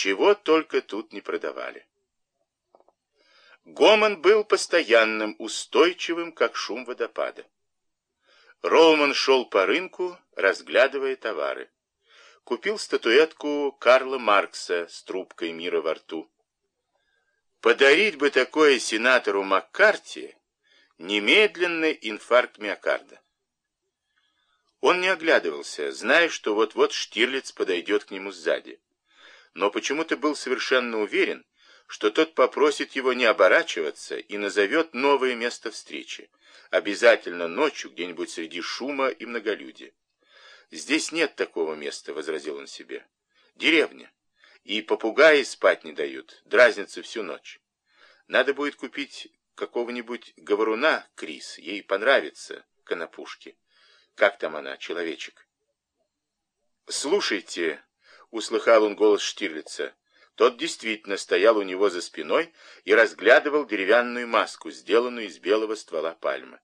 Чего только тут не продавали. Гомон был постоянным, устойчивым, как шум водопада. Роуман шел по рынку, разглядывая товары. Купил статуэтку Карла Маркса с трубкой мира во рту. Подарить бы такое сенатору Маккарти немедленный инфаркт миокарда. Он не оглядывался, зная, что вот-вот Штирлиц подойдет к нему сзади. Но почему-то был совершенно уверен, что тот попросит его не оборачиваться и назовет новое место встречи, обязательно ночью где-нибудь среди шума и многолюдия. «Здесь нет такого места», — возразил он себе. «Деревня. И попугаи спать не дают, дразнятся всю ночь. Надо будет купить какого-нибудь говоруна, Крис, ей понравится, конопушки. Как там она, человечек?» «Слушайте», — услыхал он голос Штирлица, — тот действительно стоял у него за спиной и разглядывал деревянную маску, сделанную из белого ствола пальмы.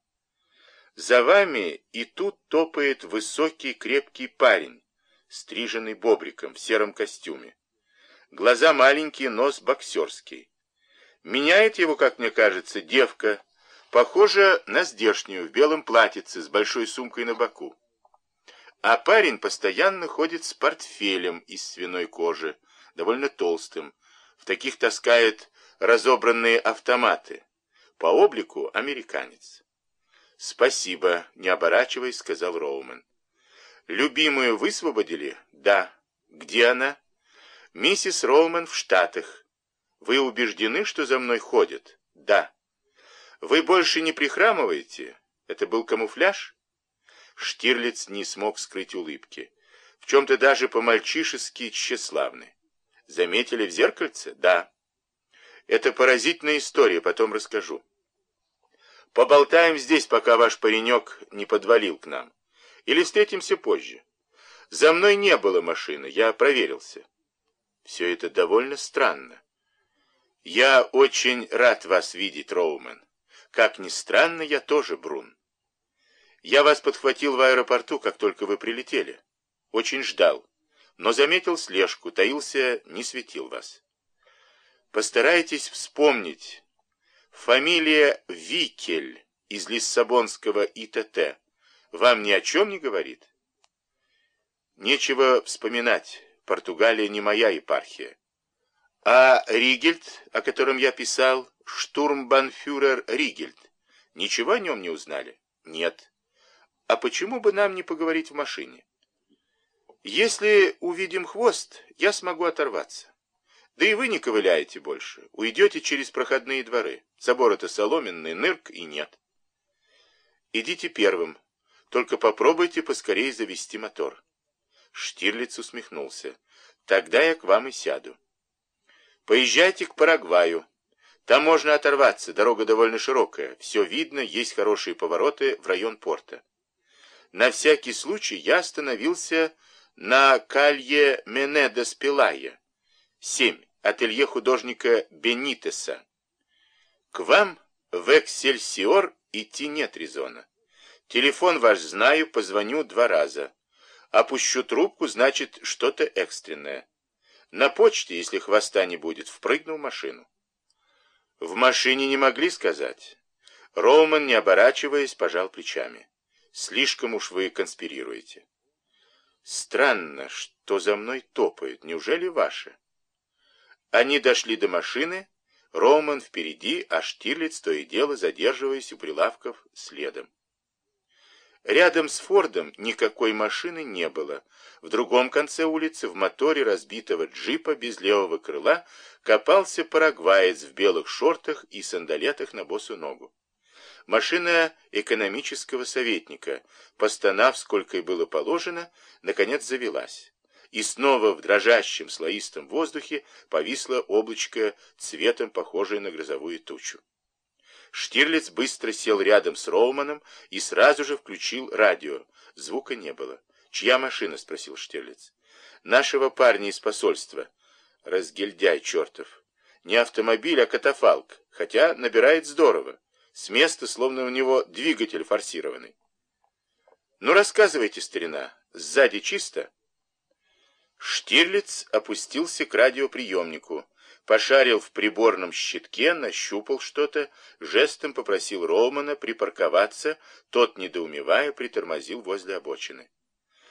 За вами и тут топает высокий крепкий парень, стриженный бобриком в сером костюме. Глаза маленькие, нос боксерский. Меняет его, как мне кажется, девка, похожа на здешнюю, в белом платьице с большой сумкой на боку. А парень постоянно ходит с портфелем из свиной кожи, довольно толстым. В таких таскает разобранные автоматы. По облику американец. «Спасибо», — не оборачиваясь, сказал Роумен. «Любимую высвободили?» «Да». «Где она?» «Миссис Роумен в Штатах». «Вы убеждены, что за мной ходят?» «Да». «Вы больше не прихрамываете?» «Это был камуфляж?» Штирлиц не смог скрыть улыбки. В чем-то даже по-мальчишески тщеславный. Заметили в зеркальце? Да. Это поразительная история, потом расскажу. Поболтаем здесь, пока ваш паренек не подвалил к нам. Или встретимся позже. За мной не было машины, я проверился. Все это довольно странно. Я очень рад вас видеть, Роумен. Как ни странно, я тоже Брун. Я вас подхватил в аэропорту, как только вы прилетели. Очень ждал но заметил слежку, таился, не светил вас. Постарайтесь вспомнить. Фамилия Викель из Лиссабонского ИТТ вам ни о чем не говорит? Нечего вспоминать, Португалия не моя епархия. А Ригельд, о котором я писал, штурмбанфюрер Ригельд, ничего о нем не узнали? Нет. А почему бы нам не поговорить в машине? Если увидим хвост, я смогу оторваться. Да и вы не ковыляете больше. Уйдете через проходные дворы. Забор-то соломенный, нырк и нет. Идите первым. Только попробуйте поскорее завести мотор. Штирлиц усмехнулся. Тогда я к вам и сяду. Поезжайте к Парагваю. Там можно оторваться, дорога довольно широкая. Все видно, есть хорошие повороты в район порта. На всякий случай я остановился на Калье Менедес Пилая, 7, ателье художника Бенитеса. К вам в Эксельсиор идти нет резона. Телефон ваш знаю, позвоню два раза. Опущу трубку, значит, что-то экстренное. На почте, если хвоста не будет, впрыгну в машину. В машине не могли сказать. Роуман, не оборачиваясь, пожал плечами. Слишком уж вы конспирируете. Странно, что за мной топают. Неужели ваши? Они дошли до машины, Роман впереди, а Штирлиц то и дело, задерживаясь у прилавков, следом. Рядом с Фордом никакой машины не было. В другом конце улицы, в моторе разбитого джипа без левого крыла, копался парагваец в белых шортах и сандалетах на босу ногу. Машина экономического советника, постонав, сколько и было положено, наконец завелась. И снова в дрожащем слоистом воздухе повисло облачко цветом, похожее на грозовую тучу. Штирлиц быстро сел рядом с Роуманом и сразу же включил радио. Звука не было. «Чья машина?» — спросил Штирлиц. «Нашего парня из посольства». «Разгильдяй чертов». «Не автомобиль, а катафалк, хотя набирает здорово. С места, словно у него двигатель форсированный. Ну, рассказывайте, старина, сзади чисто? Штирлиц опустился к радиоприемнику, пошарил в приборном щитке, нащупал что-то, жестом попросил Романа припарковаться, тот, недоумевая, притормозил возле обочины.